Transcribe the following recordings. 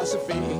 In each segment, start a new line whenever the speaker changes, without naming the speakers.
philosophy.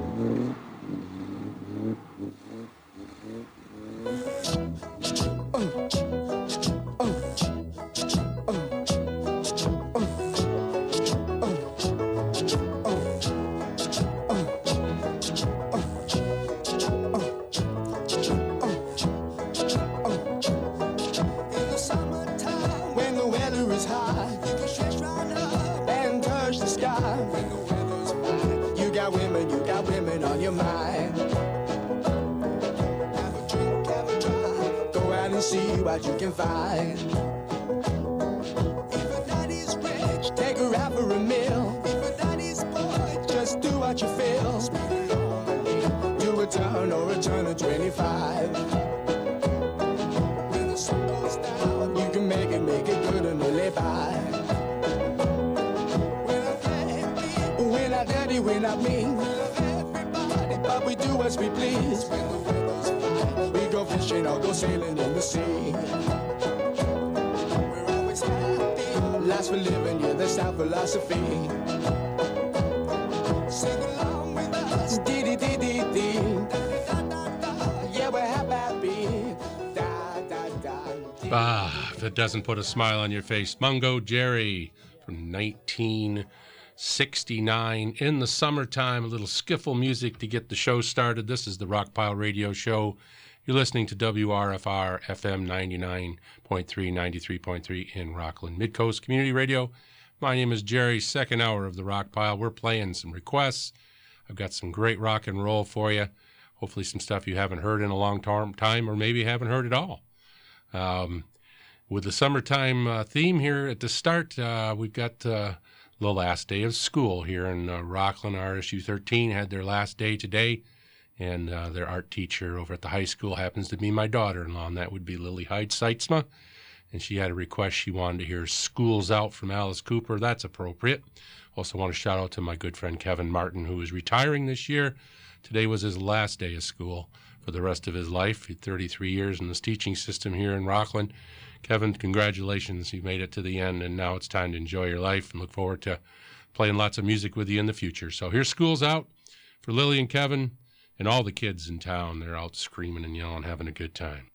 doesn't put a smile on your face. Mungo Jerry from 1969. In the summertime, a little skiffle music to get the show started. This is the Rockpile Radio Show. You're listening to WRFR FM 99.3, 93.3 in Rockland Midcoast Community Radio. My name is Jerry, second hour of the Rockpile. We're playing some requests. I've got some great rock and roll for you. Hopefully, some stuff you haven't heard in a long time, or maybe haven't heard at all. Um, with the summertime uh, theme here at the start, uh, we've got uh, the last day of school here in Rockland. RSU 13 had their last day today, and their art teacher over at the high school happens to be my daughter in law, and that would be Lily Hyde Seitzma. And she had a request she wanted to hear School's Out from Alice Cooper. That's appropriate. Also, want to shout out to my good friend Kevin Martin, who is retiring this year. Today was his last day of school for the rest of his life. 33 years in this teaching system here in Rockland. Kevin, congratulations. You made it to the end, and now it's time to enjoy your life and look forward to playing lots of music with you in the future. So here's School's Out for Lily and Kevin and all the kids in town. They're out screaming and yelling, having a good time.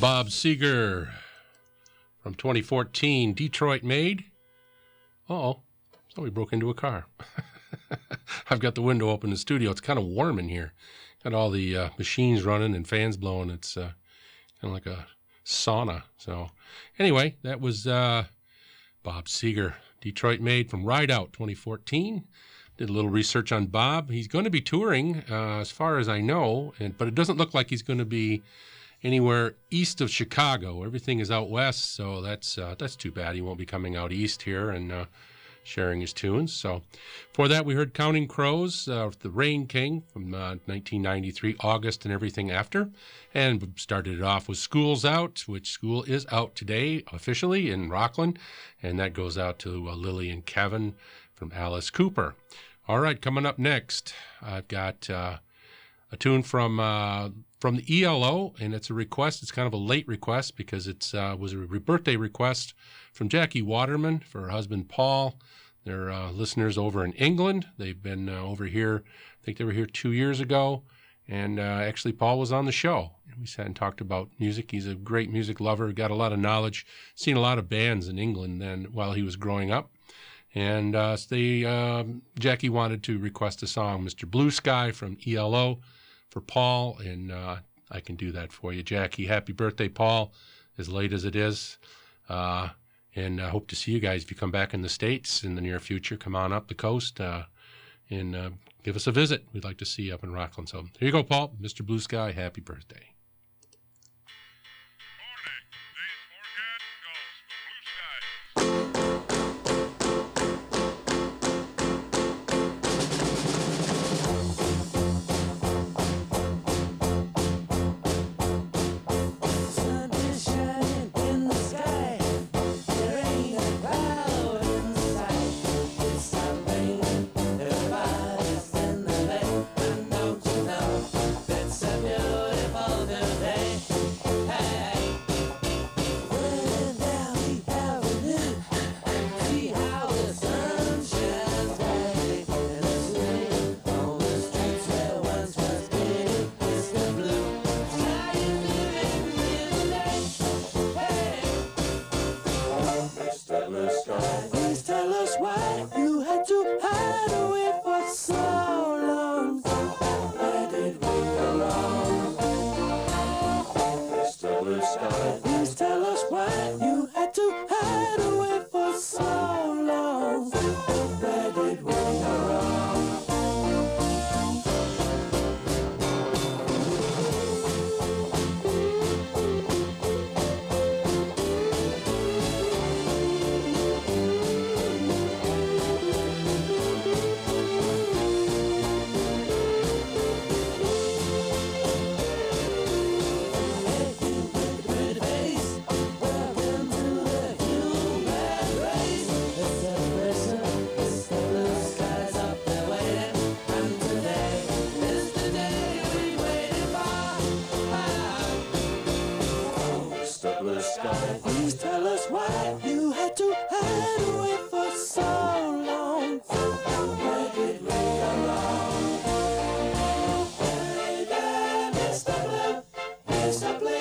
Bob Seger from 2014, Detroit made. Uh-oh, somebody broke into a car. I've got the window open in the studio. It's kind of warm in here. Got all the uh, machines running and fans blowing. It's uh, kind of like a sauna. So, anyway, that was uh, Bob Seger, Detroit made from Ride Out 2014. Did a little research on Bob. He's going to be touring, uh, as far as I know, and but it doesn't look like he's going to be anywhere east of Chicago. Everything is out west, so that's uh, that's too bad. He won't be coming out east here and uh, sharing his tunes. So, for that, we heard Counting Crows, uh, the Rain King from uh, 1993, August and everything after, and started it off with School's Out, which school is out today officially in Rockland, and that goes out to Lily and Kevin from Alice Cooper. All right, coming up next, I've got. A tune from from the ELO, and it's a request. It's kind of a late request because it's uh, was a birthday request from Jackie Waterman for her husband Paul. They're uh, listeners over in England. They've been uh, over here. I think they were here two years ago, and actually Paul was on the show. We sat and talked about music. He's a great music lover. Got a lot of knowledge. Seen a lot of bands in England then while he was growing up. And they, um, Jackie wanted to request a song, Mr. Blue Sky from ELO for Paul, and uh, I can do that for you, Jackie. Happy birthday, Paul, as late as it is. Uh, and I hope to see you guys if you come back in the States in the near future. Come on up the coast uh, and give us a visit. We'd like to see you up in Rockland. So here you go, Paul. Mr. Blue Sky, happy birthday.
A place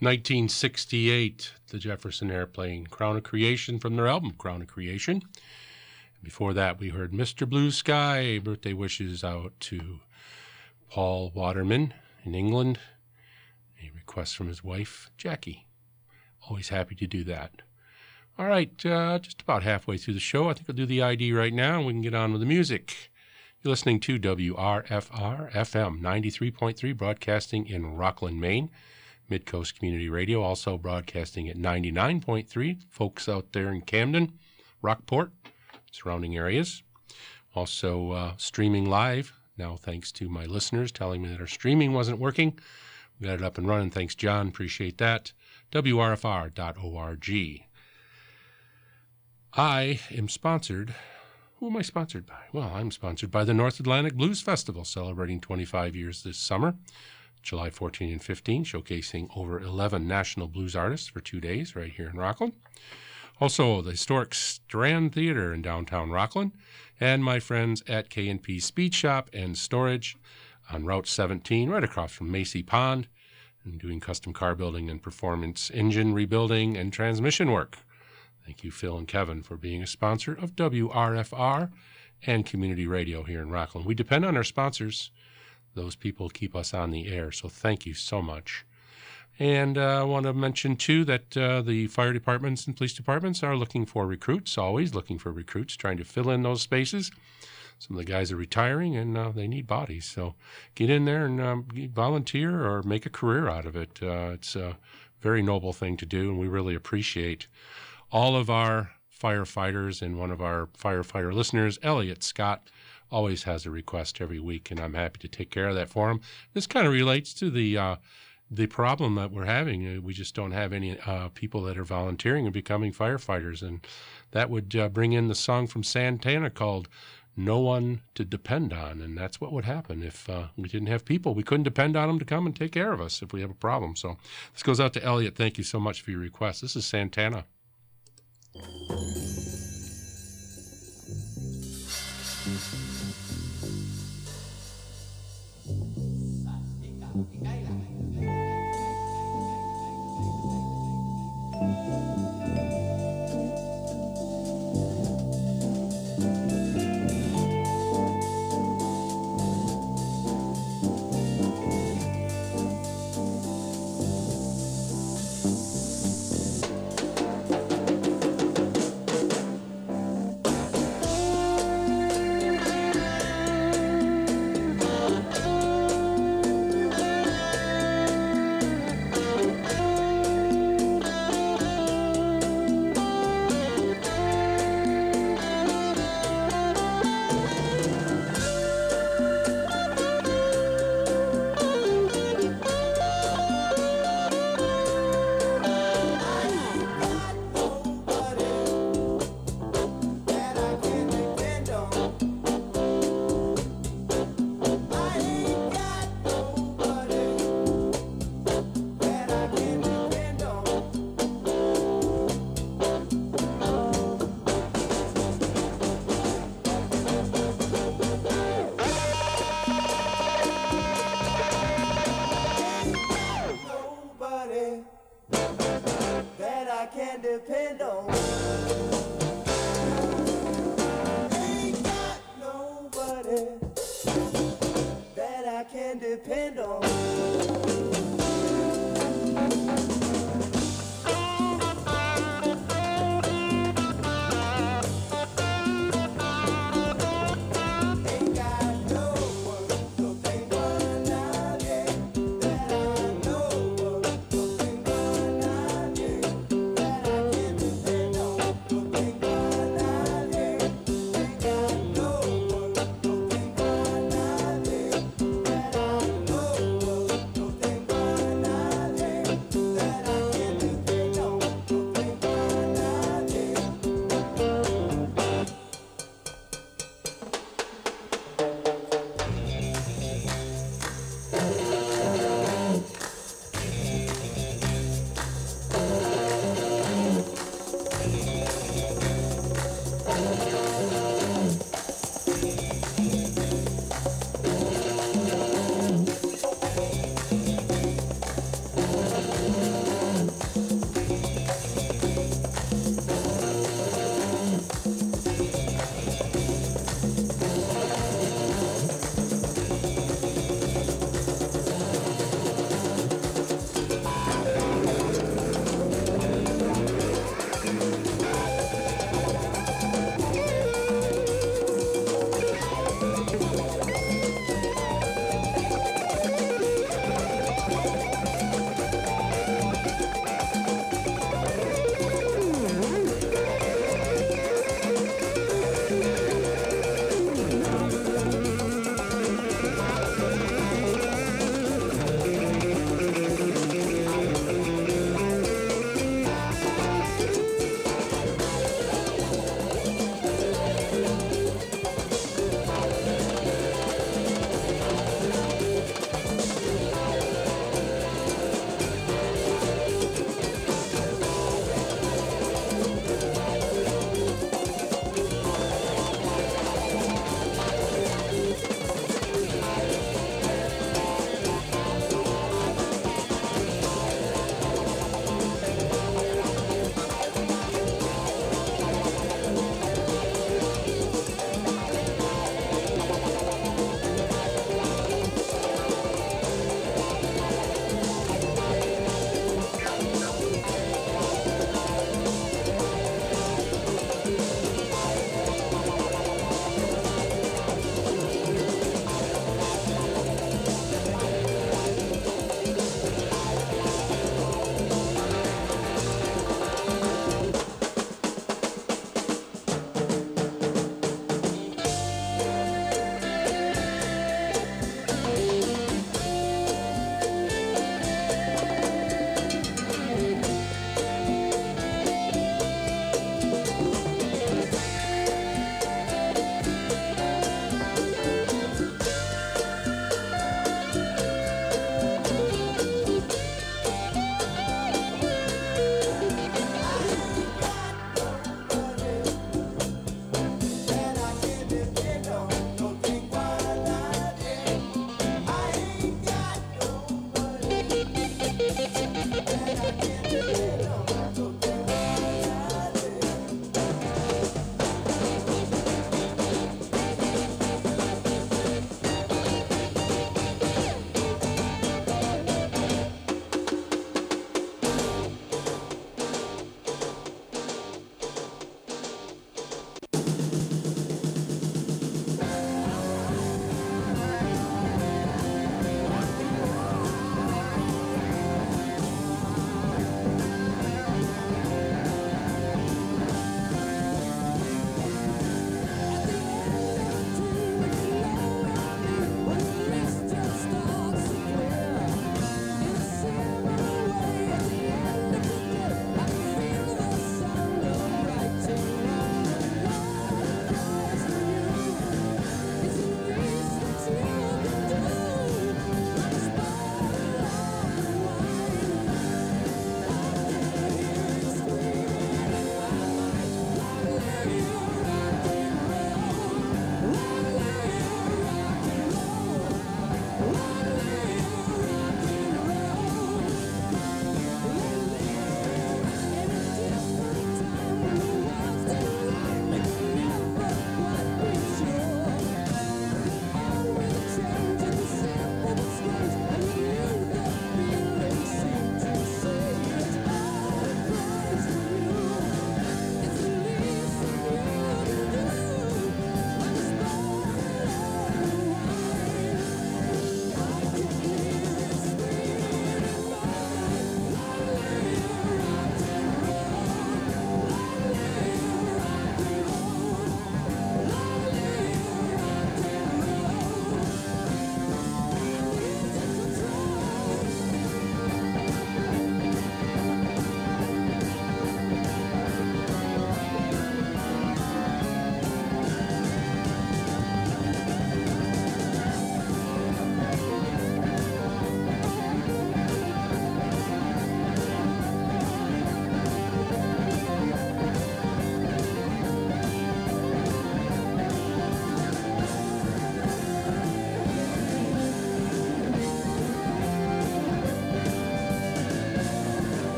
1968, the Jefferson Airplane, Crown of Creation from their album Crown of Creation. Before that, we heard Mr. Blue Sky, birthday wishes out to Paul Waterman in England. A request from his wife, Jackie. Always happy to do that. All right, uh, just about halfway through the show. I think I'll do the ID right now and we can get on with the music. You're listening to WRFR FM 93.3, broadcasting in Rockland, Maine. Midcoast Community Radio, also broadcasting at 99.3. Folks out there in Camden, Rockport, surrounding areas. Also uh, streaming live now, thanks to my listeners telling me that our streaming wasn't working. We got it up and running. Thanks, John. Appreciate that. WRFR.org. I am sponsored. Who am I sponsored by? Well, I'm sponsored by the North Atlantic Blues Festival, celebrating 25 years this summer. July 14 and 15, showcasing over 11 national blues artists for two days right here in Rockland. Also, the historic Strand Theater in downtown Rockland, and my friends at K&P Speed Shop and Storage on Route 17, right across from Macy Pond, and doing custom car building and performance engine rebuilding and transmission work. Thank you, Phil and Kevin, for being a sponsor of WRFR and community radio here in Rockland. We depend on our sponsors those people keep us on the air. So thank you so much. And uh, I want to mention too that uh, the fire departments and police departments are looking for recruits, always looking for recruits, trying to fill in those spaces. Some of the guys are retiring and uh, they need bodies. So get in there and um, volunteer or make a career out of it. Uh, it's a very noble thing to do, and we really appreciate all of our firefighters and one of our firefighter listeners, Elliot Scott always has a request every week, and I'm happy to take care of that for him. This kind of relates to the uh, the problem that we're having. Uh, We just don't have any uh, people that are volunteering and becoming firefighters, and that would uh, bring in the song from Santana called "No One to Depend On," and that's what would happen if uh, we didn't have people. We couldn't depend on them to come and take care of us if we have a problem. So this goes out to Elliot. Thank you so much for your request. This is Santana.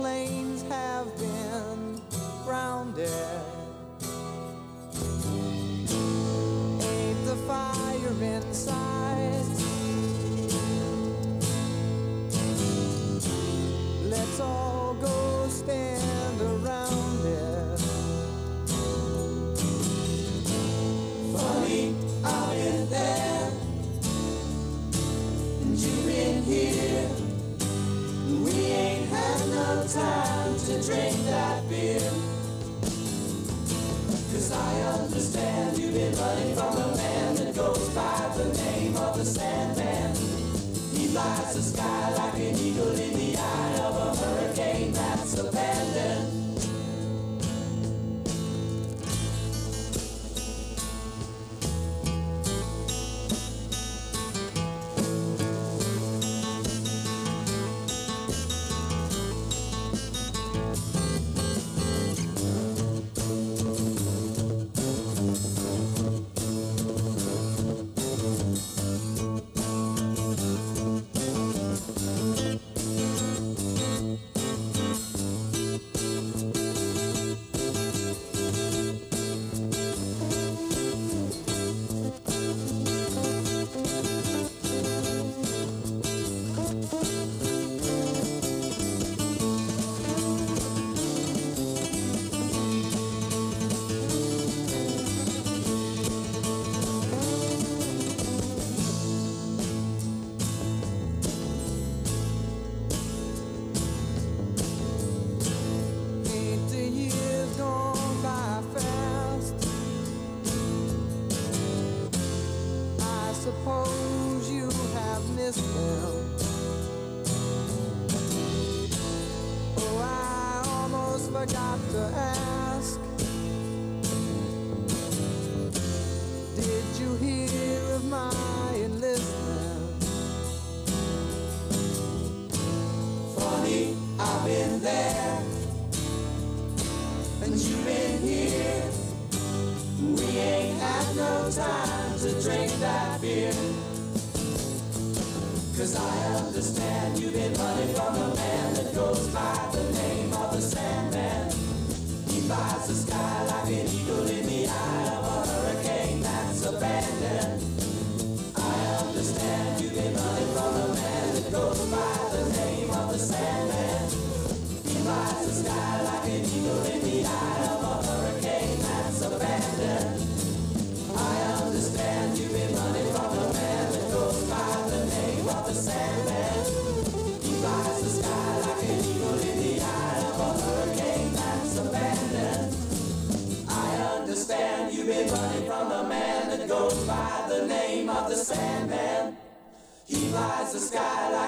Planes have been grounded.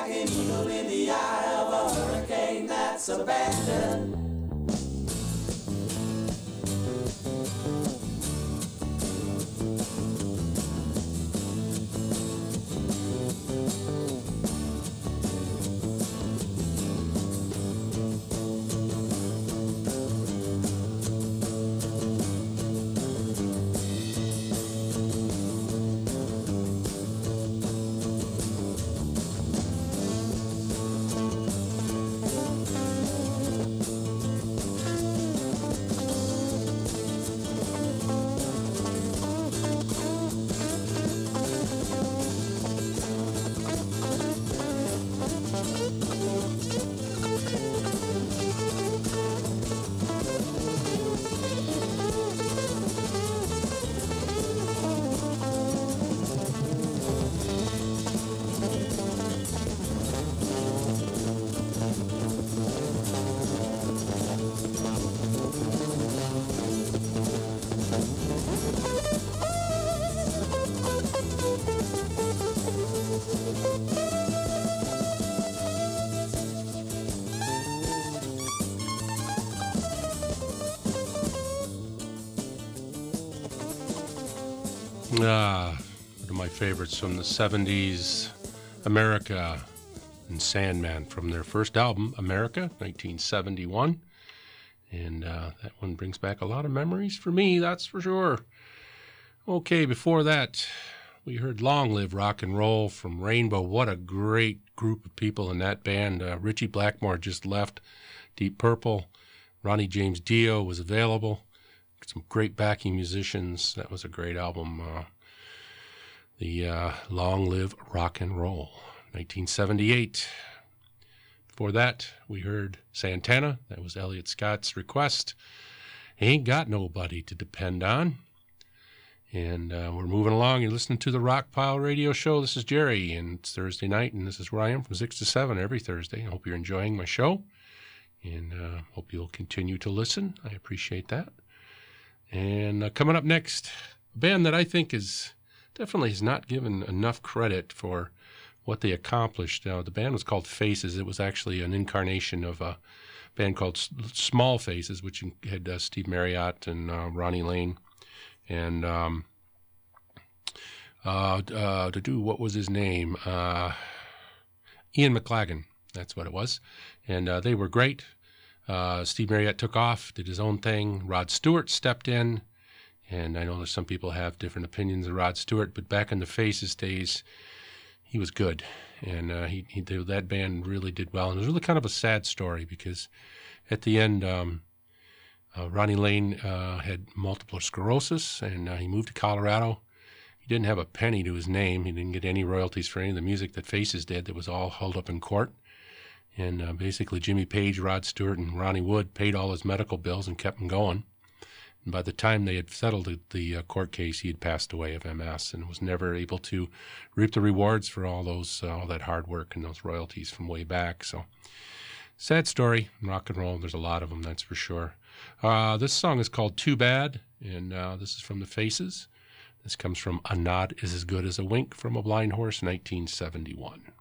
I an eagle in the eye of a hurricane that's abandoned.
Ah, one of my favorites from the 70s, America and Sandman from their first album, America, 1971. And uh, that one brings back a lot of memories for me, that's for sure. Okay, before that, we heard Long Live Rock and Roll from Rainbow. What a great group of people in that band. Uh, Ritchie Blackmore just left Deep Purple. Ronnie James Dio was available. Some great backing musicians. That was a great album. Uh, the uh, Long Live Rock and Roll, 1978. Before that, we heard Santana. That was Elliott Scott's request. Ain't got nobody to depend on. And uh, we're moving along. You're listening to the Rockpile Radio Show. This is Jerry, and it's Thursday night, and this is where I am from 6 to 7 every Thursday. I hope you're enjoying my show, and uh, hope you'll continue to listen. I appreciate that. And coming up next, a band that I think is definitely is not given enough credit for what they accomplished. Now, the band was called Faces. It was actually an incarnation of a band called Small Faces, which had uh, Steve Marriott and uh, Ronnie Lane. And um, uh, uh, to do what was his name? Uh, Ian McLagan. That's what it was. And uh, they were great. Uh, Steve Marriott took off, did his own thing. Rod Stewart stepped in. And I know that some people have different opinions of Rod Stewart, but back in the Faces days, he was good. And uh, he, he that band really did well. And it was really kind of a sad story because at the end, um, uh, Ronnie Lane uh, had multiple sclerosis and uh, he moved to Colorado. He didn't have a penny to his name. He didn't get any royalties for any of the music that Faces did that was all held up in court. And uh, basically, Jimmy Page, Rod Stewart, and Ronnie Wood paid all his medical bills and kept him going. By the time they had settled the, the uh, court case, he had passed away of MS and was never able to reap the rewards for all those uh, all that hard work and those royalties from way back. So, sad story. Rock and roll. There's a lot of them, that's for sure. Uh, this song is called "Too Bad," and uh, this is from the Faces. This comes from "A Nod Is as Good as a Wink" from a Blind Horse, 1971.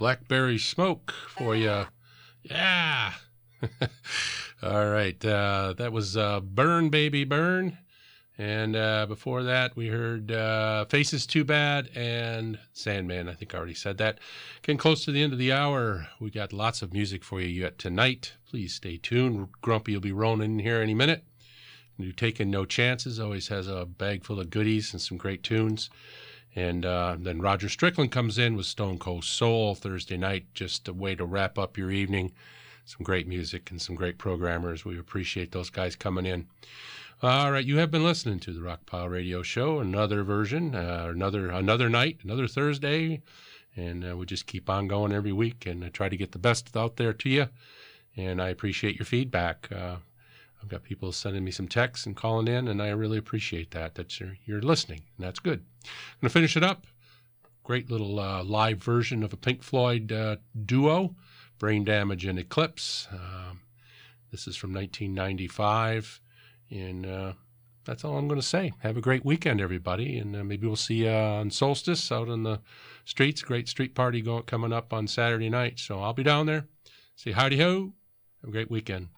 Blackberry Smoke for you. Yeah. All right. Uh, that was uh, Burn Baby Burn. And uh, before that, we heard uh, Faces Too Bad and Sandman. I think I already said that. Getting close to the end of the hour. We got lots of music for you yet tonight. Please stay tuned. Grumpy will be rolling in here any minute. New Taking No Chances always has a bag full of goodies and some great tunes. And uh, then Roger Strickland comes in with Stone Cold Soul Thursday night, just a way to wrap up your evening. Some great music and some great programmers. We appreciate those guys coming in. All right, you have been listening to the Rockpile Radio Show, another version, uh, another another night, another Thursday, and uh, we just keep on going every week and try to get the best out there to you. And I appreciate your feedback. I've got people sending me some texts and calling in, and I really appreciate that. That you're listening, and that's good. I'm gonna finish it up. Great little uh, live version of a Pink Floyd uh, duo, Brain Damage and Eclipse. Um, this is from 1995, and uh, that's all I'm going to say. Have a great weekend, everybody, and maybe we'll see you on Solstice out on the streets. Great street party going coming up on Saturday night, so I'll be down there. Say howdy ho. Have a great weekend.